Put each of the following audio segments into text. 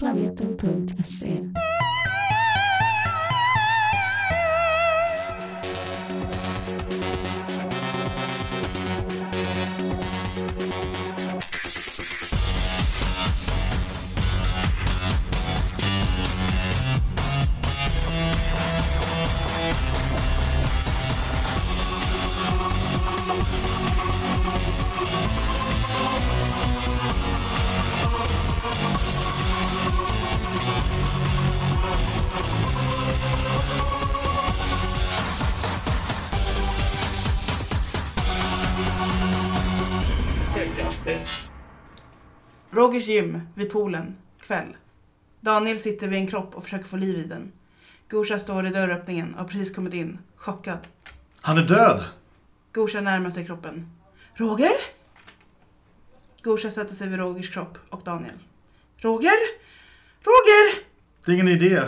planeta.se. planeten.se Rogers gym vid poolen, kväll. Daniel sitter vid en kropp och försöker få liv i den. Gosha står i dörröppningen och har precis kommit in, chockad. Han är död! Gosha närmar sig kroppen. Roger? Gosha sätter sig vid Rogers kropp och Daniel. Roger? Roger! Det är ingen idé.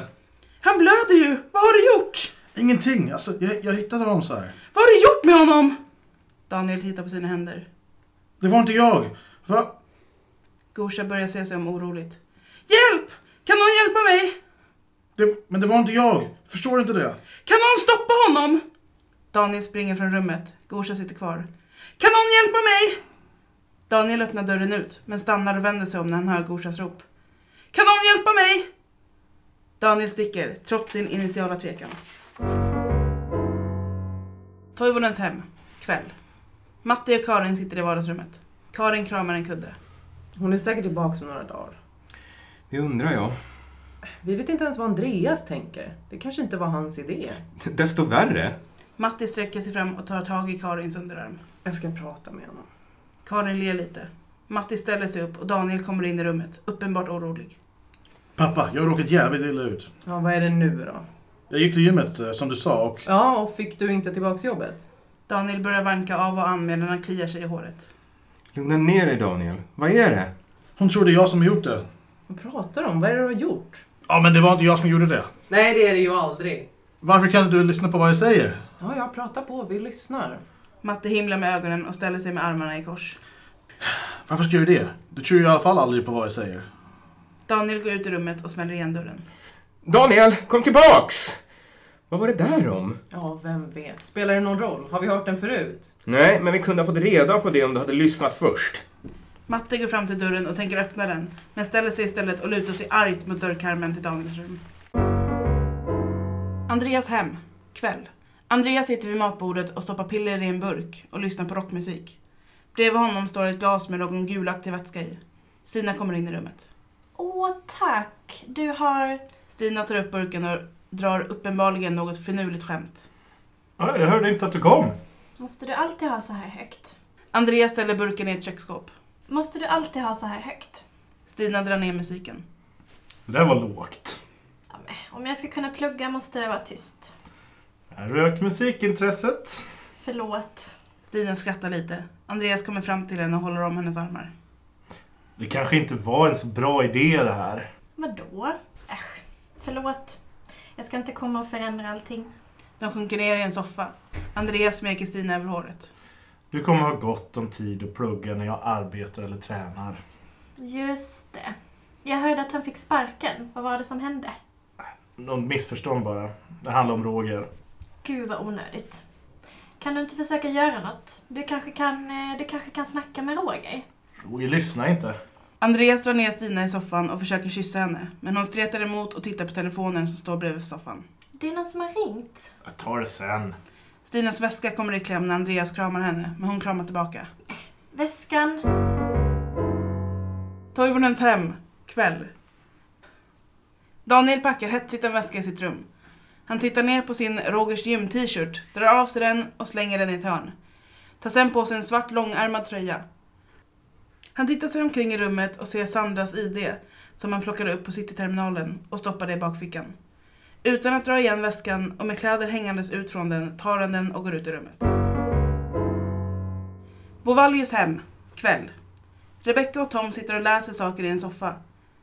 Han blöder ju! Vad har du gjort? Ingenting. Alltså, jag, jag hittade honom så här. Vad har du gjort med honom? Daniel tittar på sina händer. Det var inte jag. Va? Gosha börjar se sig om oroligt. Hjälp! Kan någon hjälpa mig? Det, men det var inte jag. Förstår du inte det? Kan någon stoppa honom? Daniel springer från rummet. Gosha sitter kvar. Kan någon hjälpa mig? Daniel öppnar dörren ut, men stannar och vänder sig om när han hör Goshas rop. Kan någon hjälpa mig? Daniel sticker, trots sin initiala tvekan. Toivonens hem, kväll. Matti och Karin sitter i vardagsrummet. Karin kramar en kudde. Hon är säkert tillbaka om några dagar. Det undrar jag. Vi vet inte ens vad Andreas tänker. Det kanske inte var hans idé. Desto värre. Matti sträcker sig fram och tar tag i Karins underarm. Jag ska prata med honom. Karin ler lite. Matti ställer sig upp och Daniel kommer in i rummet, uppenbart orolig. Pappa, jag har råkat jävligt illa ut. Ja, vad är det nu då? Jag gick till gymmet eh, som du sa och... Ja, och fick du inte tillbaks jobbet? Daniel börjar vanka av och an medan han kliar sig i håret. Lugna ner dig Daniel. Vad är det? Hon tror det är jag som har gjort det. Vad pratar du om? Vad är det du har gjort? Ja, men det var inte jag som gjorde det. Nej, det är det ju aldrig. Varför kan inte du lyssna på vad jag säger? Ja, jag pratar på. Vi lyssnar. Matte himlar med ögonen och ställer sig med armarna i kors. Varför ska du det? Du tror ju i alla fall aldrig på vad jag säger. Daniel går ut i rummet och smäller igen dörren. Daniel, kom tillbaks! Vad var det där om? Ja, vem vet. Spelar det någon roll? Har vi hört den förut? Nej, men vi kunde ha fått reda på det om du hade lyssnat först. Matte går fram till dörren och tänker öppna den, men ställer sig istället och lutar sig argt mot dörrkarmen till Daniels rum. Andreas hem, kväll. Andreas sitter vid matbordet och stoppar piller i en burk och lyssnar på rockmusik. Bredvid honom står ett glas med någon gulaktig vätska i. Stina kommer in i rummet. Åh, tack. Du har... Stina tar upp burken och drar uppenbarligen något finurligt skämt. Ja, jag hörde inte att du kom. Måste du alltid ha så här högt? Andreas ställer burken i ett köksskåp. Måste du alltid ha så här högt? Stina drar ner musiken. Det där var lågt. Ja, men, om jag ska kunna plugga måste det vara tyst. Här rök musikintresset. Förlåt. Stina skrattar lite. Andreas kommer fram till henne och håller om hennes armar. Det kanske inte var en så bra idé det här. Vadå? Äsch. Förlåt. Jag ska inte komma och förändra allting. De sjunker ner i en soffa. Andreas smeker Stina över håret. Du kommer ha gott om tid att plugga när jag arbetar eller tränar. Just det. Jag hörde att han fick sparken. Vad var det som hände? Någon missförstånd bara. Det handlar om Roger. Gud vad onödigt. Kan du inte försöka göra något? Du kanske kan, eh, du kanske kan snacka med Roger? Roger lyssnar inte. Andreas drar ner Stina i soffan och försöker kyssa henne. Men hon stretar emot och tittar på telefonen som står bredvid soffan. Det är någon som har ringt. Jag tar det sen. Stinas väska kommer i kläm när Andreas kramar henne, men hon kramar tillbaka. Väskan. Toivonens hem, kväll. Daniel packar hetsigt en väska i sitt rum. Han tittar ner på sin Rogers gym-t-shirt, drar av sig den och slänger den i ett hörn. Tar sen på sig en svart långärmad tröja. Han tittar sig omkring i rummet och ser Sandras ID som han plockade upp på cityterminalen och stoppade i bakfickan. Utan att dra igen väskan och med kläder hängandes ut från den tar han den och går ut ur rummet. Bovallius hem, kväll. Rebecca och Tom sitter och läser saker i en soffa.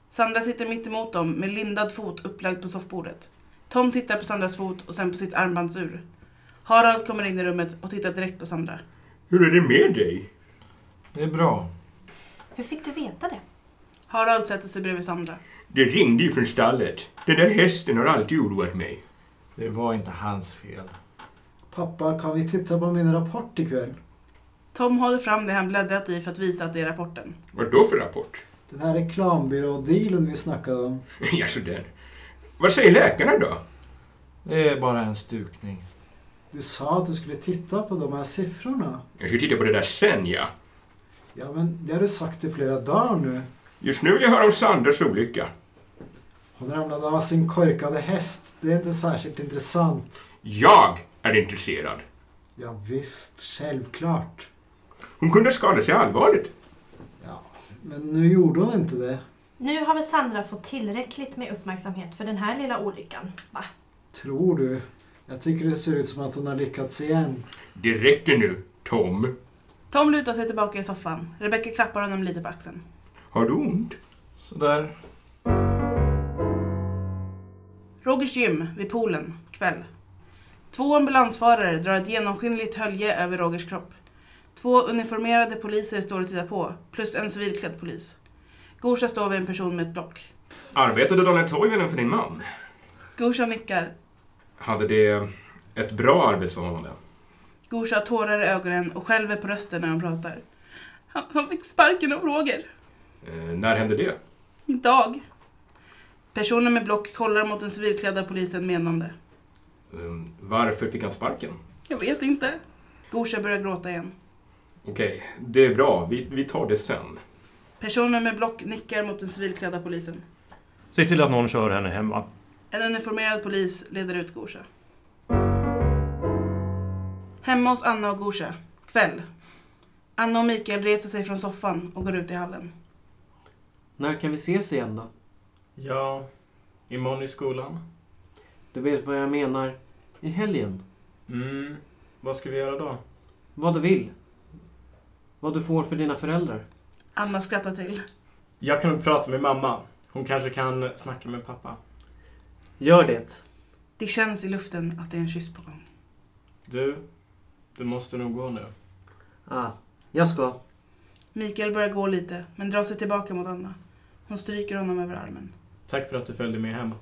Sandra sitter mitt emot dem med lindad fot upplagd på soffbordet. Tom tittar på Sandras fot och sen på sitt armbandsur. Harald kommer in i rummet och tittar direkt på Sandra. Hur är det med dig? Det är bra. Hur fick du veta det? Harald sätter sig bredvid Sandra. Det ringde ju från stallet. Den där hästen har alltid oroat mig. Det var inte hans fel. Pappa, kan vi titta på min rapport ikväll? Tom håller fram det han bläddrat i för att visa att det är rapporten. Vad då för rapport? Den här reklambyrådealen vi snackade om. Jaså den. Vad säger läkarna då? Det är bara en stukning. Du sa att du skulle titta på de här siffrorna. Jag ska titta på det där sen, ja. Ja, men det har du sagt i flera dagar nu. Just nu vill jag höra om Sandras olycka. Hon ramlade av sin korkade häst. Det är inte särskilt intressant. Jag är intresserad. Ja, visst, självklart. Hon kunde skada sig allvarligt. Ja, men nu gjorde hon inte det. Nu har väl Sandra fått tillräckligt med uppmärksamhet för den här lilla olyckan, va? Tror du? Jag tycker det ser ut som att hon har lyckats igen. Det räcker nu, Tom. Tom lutar sig tillbaka i soffan. Rebecca klappar honom lite på axeln. Har du ont? Sådär. Rogers gym vid poolen, kväll. Två ambulansförare drar ett genomskinligt hölje över Rogers kropp. Två uniformerade poliser står och tittar på, plus en civilklädd polis. Gosha står vid en person med ett block. Arbetade Daniel Toivonen för din man? Gosha nickar. Hade det ett bra arbetsförhållande? Gosha har tårar i ögonen och skälver på rösten när han pratar. Han, han fick sparken av Roger. Eh, när hände det? Idag. Personen med block kollar mot den civilklädda polisen menande. Eh, varför fick han sparken? Jag vet inte. Gosha börjar gråta igen. Okej, det är bra. Vi, vi tar det sen. Personen med block nickar mot den civilklädda polisen. Se till att någon kör henne hemma. En uniformerad polis leder ut Gosha. Hemma hos Anna och Gosha. Kväll. Anna och Mikael reser sig från soffan och går ut i hallen. När kan vi ses igen då? Ja, imorgon i skolan. Du vet vad jag menar. I helgen. Mm, vad ska vi göra då? Vad du vill. Vad du får för dina föräldrar. Anna skrattar till. Jag kan prata med mamma. Hon kanske kan snacka med pappa. Gör det. Det känns i luften att det är en kyss på gång. Du, du måste nog gå nu. Ah, jag ska. Mikael börjar gå lite, men drar sig tillbaka mot Anna. Hon stryker honom över armen. Tack för att du följde med hem.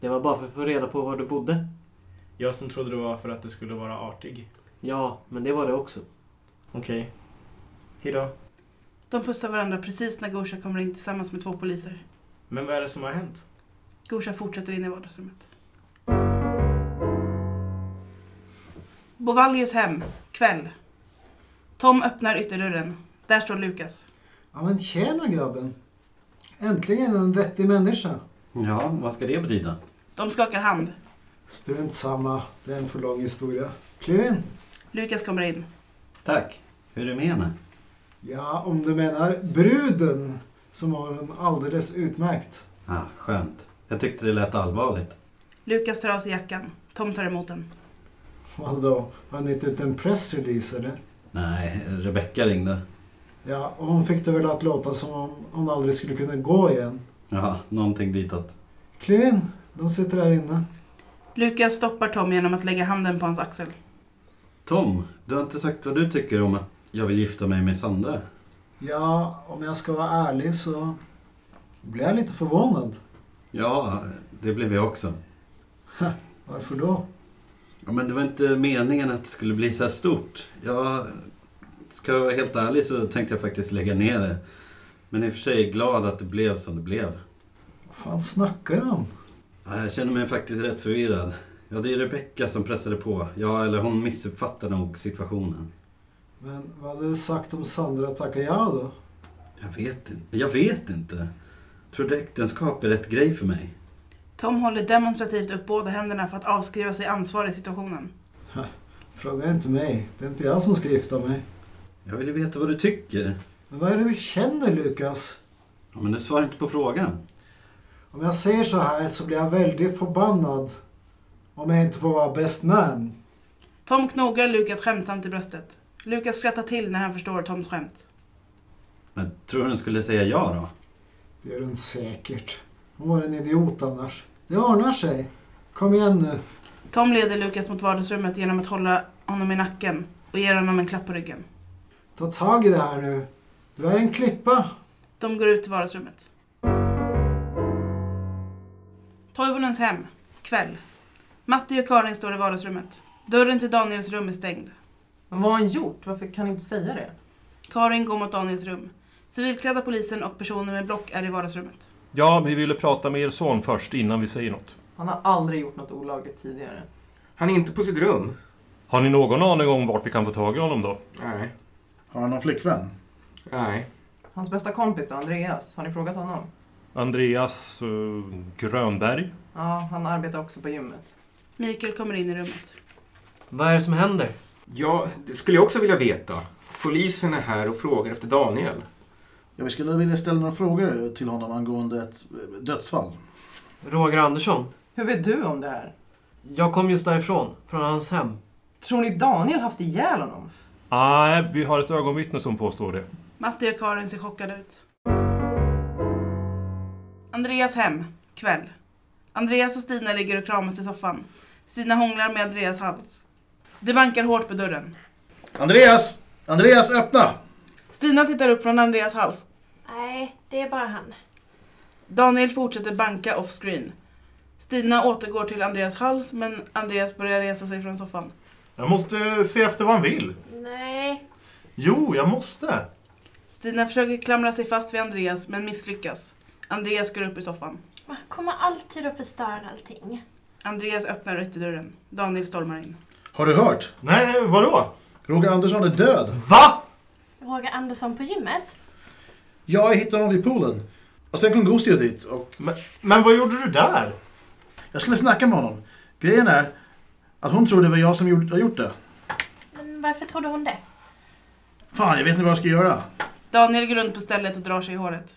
Det var bara för att få reda på var du bodde. Jag som trodde det var för att du skulle vara artig. Ja, men det var det också. Okej. Hejdå. De pussar varandra precis när Gosha kommer in tillsammans med två poliser. Men vad är det som har hänt? Gosha fortsätter in i vardagsrummet. Bovallius hem, kväll. Tom öppnar ytterdörren. Där står Lukas. Ja, men tjena grabben. Äntligen en vettig människa. Ja, vad ska det betyda? De skakar hand. Strunt samma, det är en för lång historia. Kliv in. Lukas kommer in. Tack. Hur är det med henne? Ja, om du menar bruden som har en alldeles utmärkt. Ah, skönt. Jag tyckte det lät allvarligt. Lukas tar av sig jackan. Tom tar emot den. Vadå, har ni inte ut en pressrelease eller? Nej, Rebecka ringde. Ja, och hon fick det väl att låta som om hon aldrig skulle kunna gå igen. Ja, någonting ditåt. Kliv in, de sitter här inne. Lukas stoppar Tom genom att lägga handen på hans axel. Tom, du har inte sagt vad du tycker om att jag vill gifta mig med Sandra. Ja, om jag ska vara ärlig så blir jag lite förvånad. Ja, det blev jag också. Varför då? Ja, men det var inte meningen att det skulle bli så här stort. Jag ska jag vara helt ärlig så tänkte jag faktiskt lägga ner det. Men i och för sig glad att det blev som det blev. Vad fan snackar du om? Ja, jag känner mig faktiskt rätt förvirrad. Ja, det är Rebecka som pressade på. Ja, eller hon missuppfattade nog situationen. Men vad hade du sagt om Sandra tackade ja då? Jag vet inte. Jag vet inte. Tror du äktenskap är rätt grej för mig? Tom håller demonstrativt upp båda händerna för att avskriva sig ansvar i situationen. Fråga inte mig. Det är inte jag som ska gifta mig. Jag vill ju veta vad du tycker. Men vad är det du känner Lukas? Ja, men du svarar inte på frågan. Om jag säger så här så blir jag väldigt förbannad. Om jag inte får vara best man. Tom knogar Lukas skämtsamt i bröstet. Lukas skrattar till när han förstår Toms skämt. Men tror du den skulle säga ja då? Det gör hon säkert. Hon var en idiot annars. Det ordnar sig. Kom igen nu. Tom leder Lukas mot vardagsrummet genom att hålla honom i nacken och ger honom en klapp på ryggen. Ta tag i det här nu. Du är en klippa. De går ut i vardagsrummet. Toivonens hem. Kväll. Matti och Karin står i vardagsrummet. Dörren till Daniels rum är stängd. Men vad har han gjort? Varför kan han inte säga det? Karin går mot Daniels rum. Civilklädda polisen och personer med block är i vardagsrummet. Ja, vi ville prata med er son först innan vi säger något. Han har aldrig gjort något olagligt tidigare. Han är inte på sitt rum. Har ni någon aning om vart vi kan få tag i honom då? Nej. Har han någon flickvän? Nej. Hans bästa kompis då, Andreas, har ni frågat honom? Andreas eh, Grönberg? Ja, han arbetar också på gymmet. Mikael kommer in i rummet. Vad är det som händer? Ja, det skulle jag också vilja veta. Polisen är här och frågar efter Daniel. Ja, vi skulle vilja ställa några frågor till honom angående ett eh, dödsfall. Roger Andersson? Hur vet du om det här? Jag kom just därifrån, från hans hem. Tror ni Daniel haft ihjäl honom? Nej, vi har ett ögonvittne som påstår det. Matti och Karin ser chockade ut. Andreas hem. Kväll. Andreas och Stina ligger och kramas i soffan. Stina hånglar med Andreas hals. Det bankar hårt på dörren. Andreas! Andreas, öppna! Stina tittar upp från Andreas hals. Nej, det är bara han. Daniel fortsätter banka off-screen. Stina återgår till Andreas hals men Andreas börjar resa sig från soffan. Jag måste se efter vad han vill. Nej. Jo, jag måste. Stina försöker klamra sig fast vid Andreas men misslyckas. Andreas går upp i soffan. Han kommer alltid att förstöra allting. Andreas öppnar ytterdörren. Daniel stormar in. Har du hört? Nej, vadå? Roger Andersson är död. Va? Roger Andersson på gymmet? Jag hittade honom vid poolen. Och sen kom Gosia dit och Men, men vad gjorde du där? jag skulle snacka med honom. Grejen är att hon tror det var jag som gjort, har gjort det. Men varför trodde hon det? Fan, jag vet inte vad jag ska göra. Daniel går runt på stället och drar sig i håret.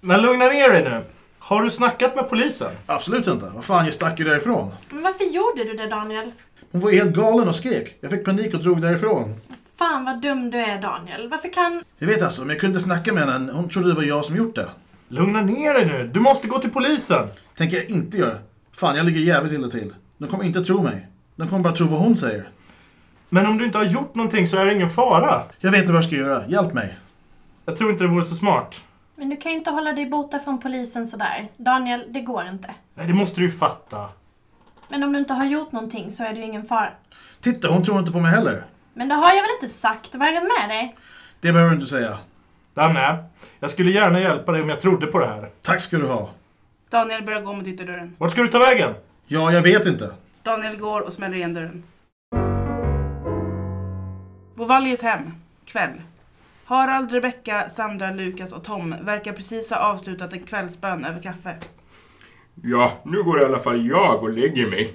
Men lugna ner dig nu. Har du snackat med polisen? Absolut inte. Vad fan, jag stack ju därifrån. Men varför gjorde du det Daniel? Hon var ju helt galen och skrek. Jag fick panik och drog därifrån. Fan vad dum du är Daniel. Varför kan... Jag vet alltså, men jag kunde snacka med henne. Hon trodde det var jag som gjort det. Lugna ner dig nu. Du måste gå till polisen. Tänker jag inte göra. Fan, jag ligger jävligt illa till. De kommer inte tro mig. De kommer bara tro vad hon säger. Men om du inte har gjort någonting så är det ingen fara. Jag vet inte vad jag ska göra. Hjälp mig. Jag tror inte det vore så smart. Men du kan ju inte hålla dig borta från polisen sådär. Daniel, det går inte. Nej, det måste du ju fatta. Men om du inte har gjort någonting så är det ju ingen fara. Titta, hon tror inte på mig heller. Men det har jag väl inte sagt? Vad är det med dig? Det behöver du inte säga. Danne, jag skulle gärna hjälpa dig om jag trodde på det här. Tack ska du ha. Daniel börjar gå mot ytterdörren. Vart ska du ta vägen? Ja, jag vet inte. Daniel går och smäller igen dörren. Bovallius hem. Kväll. Harald, Rebecka, Sandra, Lukas och Tom verkar precis ha avslutat en kvällsbön över kaffe. Ja, nu går i alla fall jag och lägger mig.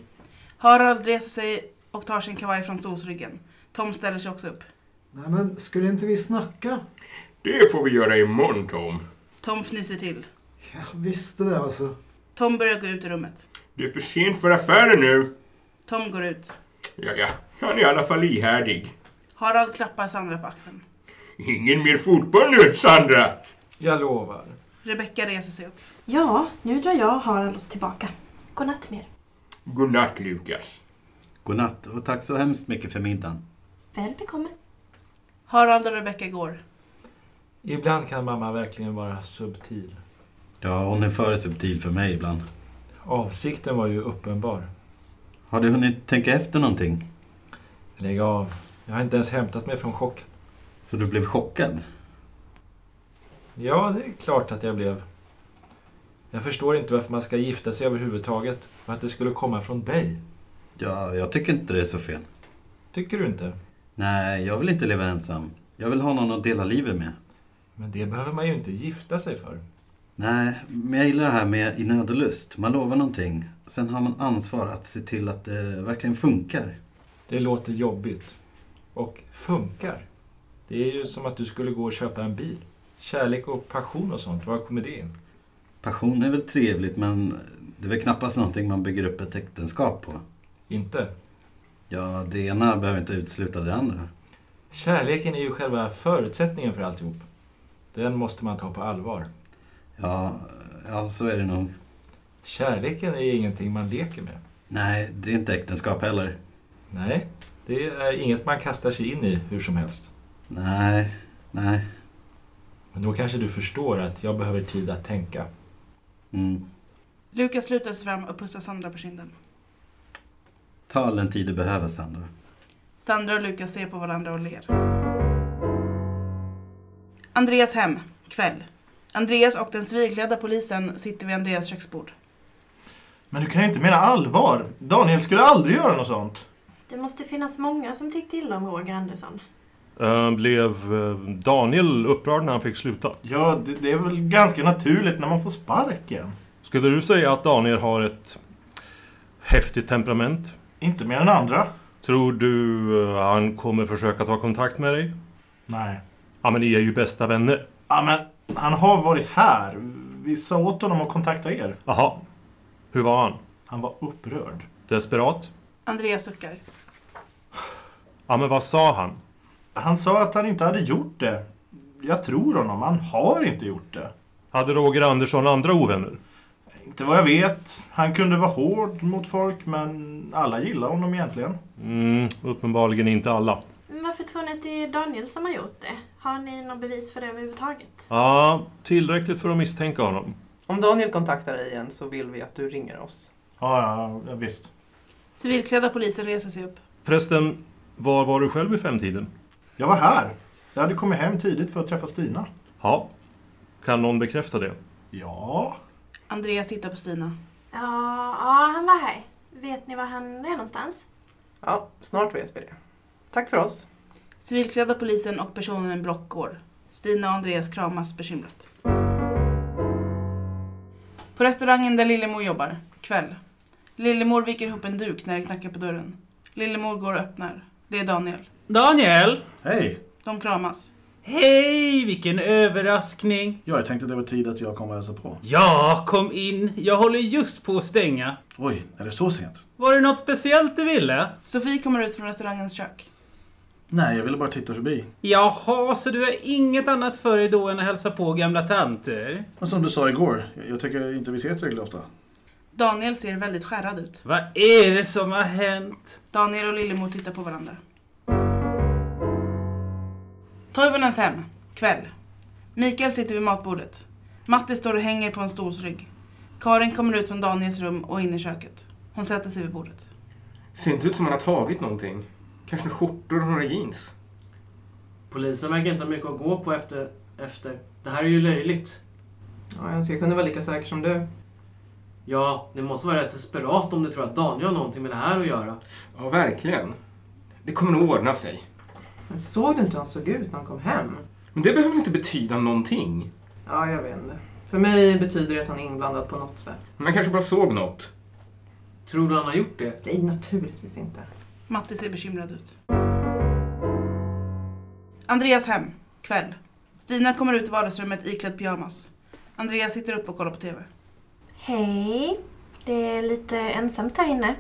Harald reser sig och tar sin kavaj från stolsryggen. Tom ställer sig också upp. Nej men, skulle inte vi snacka? Det får vi göra imorgon, Tom. Tom fnyser till. Jag visste det alltså. Tom börjar gå ut ur rummet. Det är för sent för affären nu. Tom går ut. Ja, ja, han är i alla fall ihärdig. Harald klappar Sandra på axeln. Ingen mer fotboll nu, Sandra! Jag lovar. Rebecka reser sig upp. Ja, nu drar jag och Harald oss tillbaka. Godnatt med er. Godnatt, Lukas. Godnatt och tack så hemskt mycket för middagen. Väl bekomme. Harald och Rebecka går. Ibland kan mamma verkligen vara subtil. Ja, hon är för subtil för mig ibland. Avsikten var ju uppenbar. Har du hunnit tänka efter någonting? Lägg av. Jag har inte ens hämtat mig från chocken. Så du blev chockad? Ja, det är klart att jag blev. Jag förstår inte varför man ska gifta sig överhuvudtaget och att det skulle komma från dig. Ja, jag tycker inte det är så fel. Tycker du inte? Nej, jag vill inte leva ensam. Jag vill ha någon att dela livet med. Men det behöver man ju inte gifta sig för. Nej, men jag gillar det här med i nöd och lust. Man lovar någonting. Sen har man ansvar att se till att det verkligen funkar. Det låter jobbigt. Och funkar. Det är ju som att du skulle gå och köpa en bil. Kärlek och passion och sånt, var kommer det in? Passion är väl trevligt, men det är väl knappast någonting man bygger upp ett äktenskap på. Inte? Ja, det ena behöver inte utesluta det andra. Kärleken är ju själva förutsättningen för alltihop. Den måste man ta på allvar. Ja, ja så är det nog. Kärleken är ingenting man leker med. Nej, det är inte äktenskap heller. Nej, det är inget man kastar sig in i hur som helst. Nej, nej. Men då kanske du förstår att jag behöver tid att tänka. Mm. Lukas lutar sig fram och pussar Sandra på kinden. Ta all den tid du behöver, Sandra. Sandra och Lukas ser på varandra och ler. Andreas hem, kväll. Andreas och den civilklädda polisen sitter vid Andreas köksbord. Men du kan ju inte mena allvar. Daniel skulle aldrig göra något sånt. Det måste finnas många som tyckte illa om Roger Andersson. Eh, blev eh, Daniel upprörd när han fick sluta? Ja, det, det är väl ganska naturligt när man får sparken. Skulle du säga att Daniel har ett häftigt temperament? Inte mer än andra. Tror du eh, han kommer försöka ta kontakt med dig? Nej. Ja, men ni är ju bästa vänner. Ja, men han har varit här. Vi sa åt honom att kontakta er. Jaha. Hur var han? Han var upprörd. Desperat? Andreas suckar. Ja, men vad sa han? Han sa att han inte hade gjort det. Jag tror honom. Han har inte gjort det. Hade Roger Andersson andra ovänner? Inte vad jag vet. Han kunde vara hård mot folk, men alla gillar honom egentligen. Mm, uppenbarligen inte alla. Men varför tror ni att det är Daniel som har gjort det? Har ni något bevis för det överhuvudtaget? Ja, tillräckligt för att misstänka honom. Om Daniel kontaktar dig igen så vill vi att du ringer oss. Ja, ja, ja visst. Civilklädda polisen reser sig upp. Förresten, var var du själv i femtiden? Jag var här. Jag hade kommit hem tidigt för att träffa Stina. Ja. Kan någon bekräfta det? Ja. Andreas tittar på Stina. Ja, ja, han var här. Vet ni var han är någonstans? Ja, snart vet vi det. Tack för oss. Civilklädda polisen och personen med block går. Stina och Andreas kramas bekymrat. På restaurangen där Lillemor jobbar, kväll. Lillemor viker ihop en duk när det knackar på dörren. Lillemor går och öppnar. Det är Daniel. Daniel! Hej! De kramas. Hej, vilken överraskning! Ja, jag tänkte att det var tid att jag kom och hälsade på. Ja, kom in. Jag håller just på att stänga. Oj, är det så sent? Var det något speciellt du ville? Sofie kommer ut från restaurangens kök. Nej, jag ville bara titta förbi. Jaha, så du har inget annat för dig då än att hälsa på gamla tanter? Och som du sa igår, jag- jag tycker inte vi ses tillräckligt ofta. Daniel ser väldigt skärrad ut. Vad är det som har hänt? Daniel och Lillemor tittar på varandra. Toivonens hem, kväll. Mikael sitter vid matbordet. Matti står och hänger på en stolsrygg. Karin kommer ut från Daniels rum och in i köket. Hon sätter sig vid bordet. Ser inte ut som han har tagit någonting. Kanske några skjortor och några jeans. Polisen verkar inte ha mycket att gå på efter, efter. Det här är ju löjligt. Ja, jag önskar jag kunde vara lika säker som du. Ja, det måste vara rätt desperat om du tror att Daniel har någonting med det här att göra. Ja, verkligen. Det kommer nog ordna sig. Men såg du inte hur han såg ut när han kom hem? Men det behöver inte betyda någonting? Ja, jag vet inte. För mig betyder det att han är inblandad på något sätt. Men han kanske bara såg något. Tror du han har gjort det? Nej, naturligtvis inte. Matti ser bekymrad ut. Andreas hem, kväll. Stina kommer ut i vardagsrummet iklädd pyjamas. Andreas sitter upp och kollar på TV. Hej. Det är lite ensamt här inne.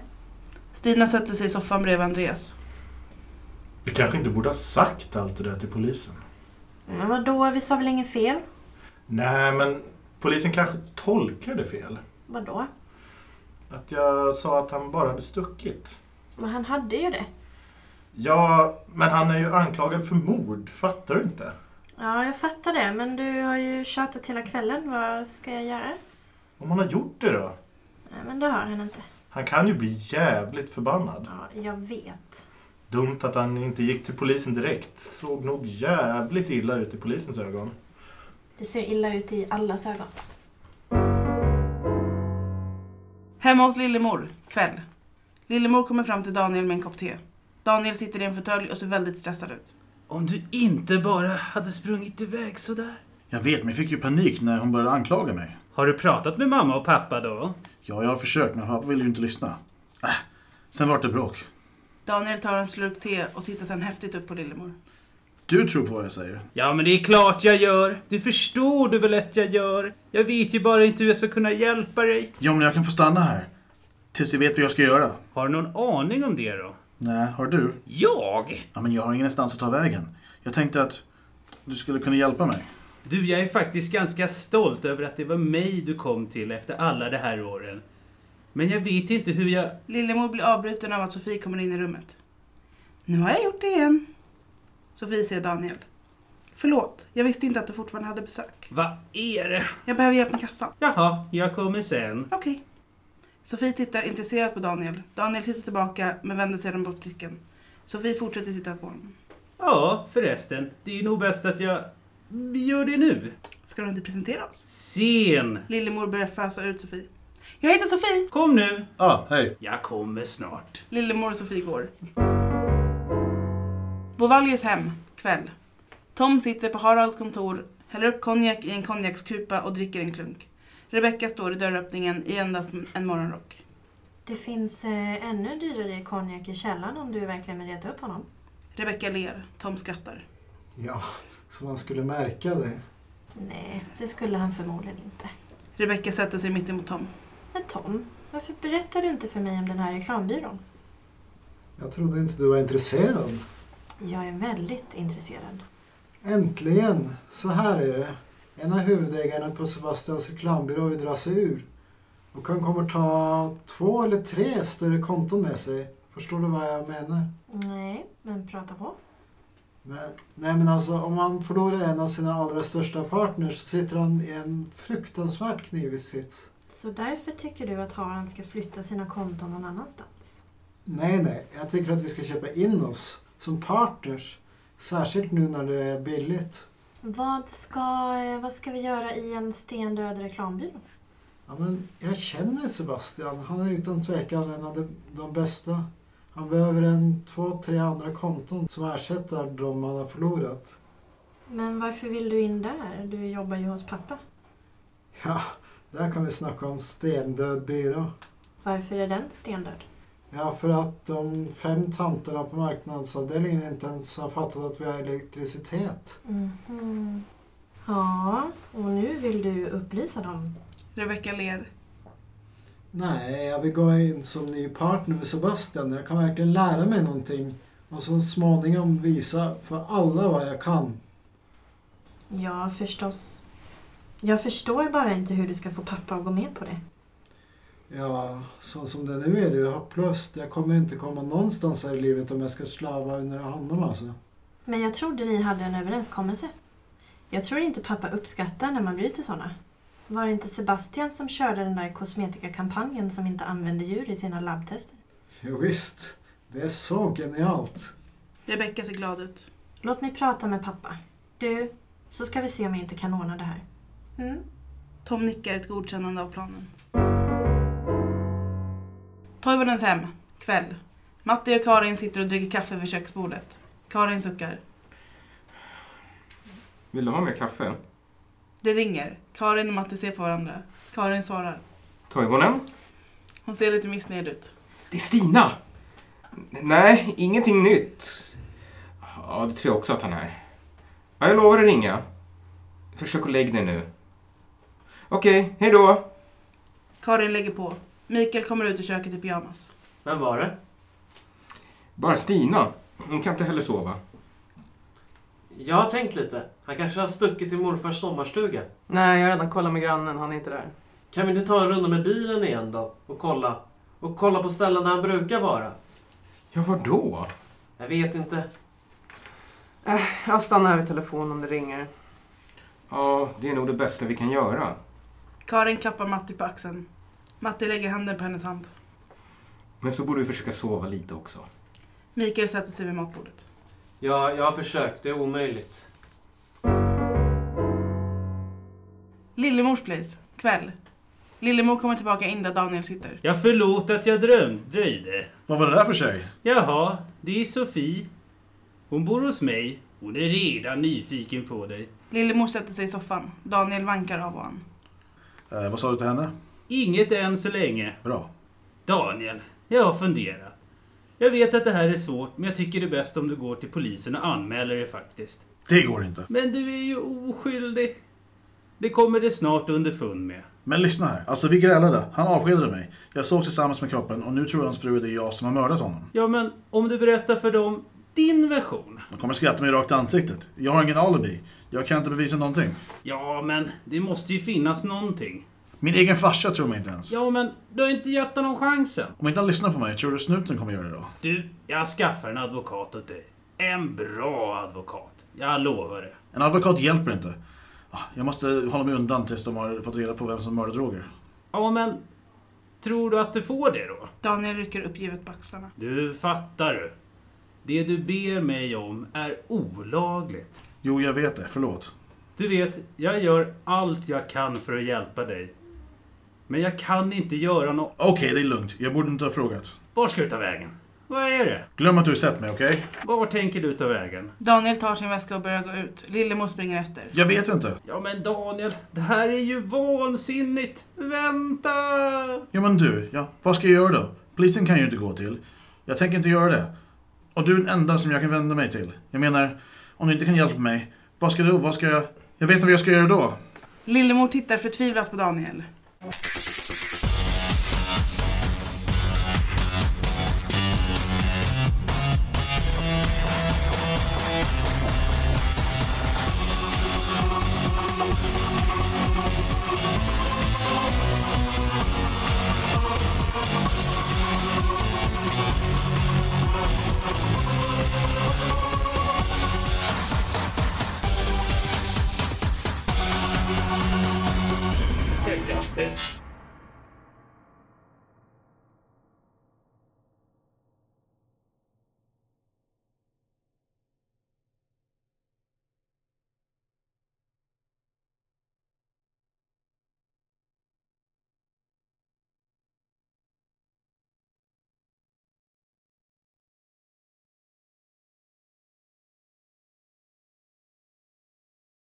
Stina sätter sig i soffan bredvid Andreas. Vi kanske inte borde ha sagt allt det där till polisen. Men vadå, vi sa väl inget fel? Nej, men polisen kanske tolkade fel. Vadå? Att jag sa att han bara hade stuckit. Men han hade ju det. Ja, men han är ju anklagad för mord. Fattar du inte? Ja, jag fattar det. Men du har ju tjatat hela kvällen. Vad ska jag göra? Om han har gjort det då? Nej, men det har han inte. Han kan ju bli jävligt förbannad. Ja, jag vet. Dumt att han inte gick till polisen direkt. Såg nog jävligt illa ut i polisens ögon. Det ser illa ut i allas ögon. Hemma hos Lillemor, kväll. Lillemor kommer fram till Daniel med en kopp te. Daniel sitter i en fåtölj och ser väldigt stressad ut. Om du inte bara hade sprungit iväg sådär. Jag vet, men jag fick ju panik när hon började anklaga mig. Har du pratat med mamma och pappa då? Ja, jag har försökt, men pappa vill ju inte lyssna. Äh, sen vart det bråk. Daniel tar en slurk te och tittar sedan häftigt upp på Lillemor. Du tror på vad jag säger. Ja, men det är klart jag gör. Det förstår du väl att jag gör? Jag vet ju bara inte hur jag ska kunna hjälpa dig. Ja, men jag kan få stanna här. Tills jag vet vad jag ska göra. Har du någon aning om det då? Nej, har du? Jag? Ja, men jag har ingenstans att ta vägen. Jag tänkte att du skulle kunna hjälpa mig. Du, jag är faktiskt ganska stolt över att det var mig du kom till efter alla de här åren. Men jag vet inte hur jag... Lillemor blir avbruten av att Sofie kommer in i rummet. Nu har jag gjort det igen. Sofie ser Daniel. Förlåt, jag visste inte att du fortfarande hade besök. Vad är det? Jag behöver hjälp med kassan. Jaha, jag kommer sen. Okej. Sofie tittar intresserat på Daniel. Daniel tittar tillbaka men vänder sedan bort blicken. Sofie fortsätter titta på honom. Ja, förresten. Det är nog bäst att jag gör det nu. Ska du inte presentera oss? Sen. Lillemor börjar fösa ut Sofie. Jag heter Sofie! Kom nu. Ah, hej. Jag kommer snart. Lillemor och Sofie går. Bovallius hem, kväll. Tom sitter på Haralds kontor, häller upp konjak i en konjakskupa och dricker en klunk. Rebecka står i dörröppningen i endast en morgonrock. Det finns eh, ännu dyrare konjak i källaren om du verkligen vill reta upp honom. Rebecka ler, Tom skrattar. Ja, så man skulle märka det. Nej, det skulle han förmodligen inte. Rebecka sätter sig mitt emot Tom. Men Tom, varför berättar du inte för mig om den här reklambyrån? Jag trodde inte du var intresserad. Jag är väldigt intresserad. Äntligen! Så här är det. En av huvudägarna på Sebastians reklambyrå vill dra sig ur. Och han kommer ta två eller tre större konton med sig. Förstår du vad jag menar? Nej, men prata på. Men, nej men alltså om man förlorar en av sina allra största partners så sitter han i en fruktansvärt knivig sits. Så därför tycker du att Harald ska flytta sina konton någon annanstans? Nej, nej. Jag tycker att vi ska köpa in oss som partners. Särskilt nu när det är billigt. Vad ska, vad ska vi göra i en stendöd reklambyrå? Ja, men jag känner Sebastian. Han är utan tvekan en av de, de bästa. Han behöver en, två, tre andra konton som ersätter de han har förlorat. Men varför vill du in där? Du jobbar ju hos pappa. Ja, där kan vi snacka om stendöd byrå. Varför är den stendöd? Ja, för att de fem tanterna på marknadsavdelningen inte ens har fattat att vi har elektricitet. Mhm. Ja, och nu vill du upplysa dem. Rebecka ler. Nej, jag vill gå in som ny partner med Sebastian. Jag kan verkligen lära mig någonting och så småningom visa för alla vad jag kan. Ja, förstås. Jag förstår bara inte hur du ska få pappa att gå med på det. Ja, så som det nu är det är hopplöst. Jag kommer inte komma någonstans här i livet om jag ska slava under honom alltså. Men jag trodde ni hade en överenskommelse. Jag tror inte pappa uppskattar när man bryter sådana. Var det inte Sebastian som körde den där kosmetikakampanjen som inte använde djur i sina labbtester? Jo, visst, det är så genialt. Rebecka ser glad ut. Låt mig prata med pappa. Du, så ska vi se om jag inte kan ordna det här. Mm? Tom nickar ett godkännande av planen. Toivonens hem, kväll. Matti och Karin sitter och dricker kaffe vid köksbordet. Karin suckar. Vill du ha mer kaffe? Det ringer. Karin och Matti ser på varandra. Karin svarar. Toivonen? Hon ser lite missnöjd ut. Det är Stina! Nej, ingenting nytt. Ja, det tror jag också att han är. Ja, jag lovar att ringa. Försök att lägga dig nu. Okej, hej då. Karin lägger på. Mikael kommer ut ur köket i pyjamas. Vem var det? Bara Stina. Hon kan inte heller sova. Jag har tänkt lite. Han kanske har stuckit till morfars sommarstuga. Nej, jag har redan kollat med grannen. Han är inte där. Kan vi inte ta en runda med bilen igen då? Och kolla? Och kolla på ställen där han brukar vara? Ja, var då? Jag vet inte. Äh, jag stannar här vid telefon om det ringer. Ja, det är nog det bästa vi kan göra. Karin klappar Matti på axeln. Matti lägger handen på hennes hand. Men så borde vi försöka sova lite också. Mikael sätter sig vid matbordet. Ja, jag har försökt. Det är omöjligt. Lillemors place, kväll. Lillemor kommer tillbaka in där Daniel sitter. Jag förlåt att jag dröm, dröjde. Vad var det där för tjej? Jaha, det är Sofie. Hon bor hos mig. Hon är redan nyfiken på dig. Lillemor sätter sig i soffan. Daniel vankar av och an. Eh, vad sa du till henne? Inget än så länge. Bra. Daniel, jag har funderat. Jag vet att det här är svårt, men jag tycker det är bäst om du går till polisen och anmäler det faktiskt. Det går inte. Men du är ju oskyldig. Det kommer det snart underfund med. Men lyssna här. Alltså vi grälade. Han avskedade mig. Jag såg tillsammans med kroppen och nu tror hans fru att det är jag som har mördat honom. Ja, men om du berättar för dem din version. De kommer skratta mig rakt i ansiktet. Jag har ingen alibi. Jag kan inte bevisa någonting. Ja, men det måste ju finnas någonting. Min egen farsa tror mig inte ens. Ja, men du har inte gett honom chansen. Om inte han lyssnar på mig, tror du snuten kommer göra det då? Du, jag skaffar en advokat åt dig. En bra advokat. Jag lovar det. En advokat hjälper inte. Ah, Jag måste hålla mig undan tills de har fått reda på vem som mördade Roger. Ja, men tror du att du får det då? Daniel rycker uppgivet på axlarna. Du fattar du. Det du ber mig om är olagligt. Jo, jag vet det. Förlåt. Du vet, jag gör allt jag kan för att hjälpa dig. Men jag kan inte göra något. Okej, det är lugnt. Jag borde inte ha frågat. Var ska du ta vägen? Vad är det? Glöm att du har sett mig, okej? Var tänker du ta vägen? Daniel tar sin väska och börjar gå ut. Lillemor springer efter. Jag vet inte. Ja men Daniel, det här är ju vansinnigt! Vänta! Ja, men du. Ja, vad ska jag göra då? Polisen kan ju inte gå till. Jag tänker inte göra det. Och du är den enda som jag kan vända mig till. Jag menar, om du inte kan hjälpa mig, vad ska du, vad ska jag... Jag vet inte vad jag ska göra då. Lillemor tittar förtvivlat på Daniel.